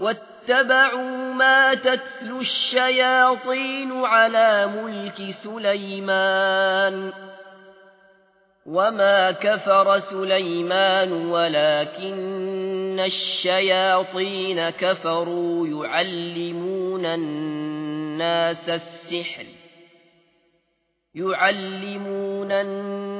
واتبعوا ما تتلو الشياطين على ملك سليمان وما كفر سليمان ولكن الشياطين كفروا يعلمون الناس السحر يعلمون الناس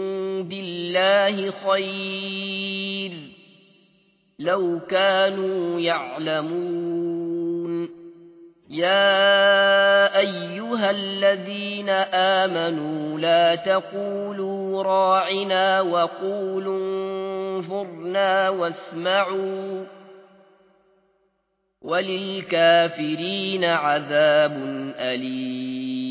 الله خير. لو كانوا يعلمون. يا أيها الذين آمنوا لا تقولوا راعنا وقولوا انظرنا واسمعوا. وللكافرين عذاب أليم.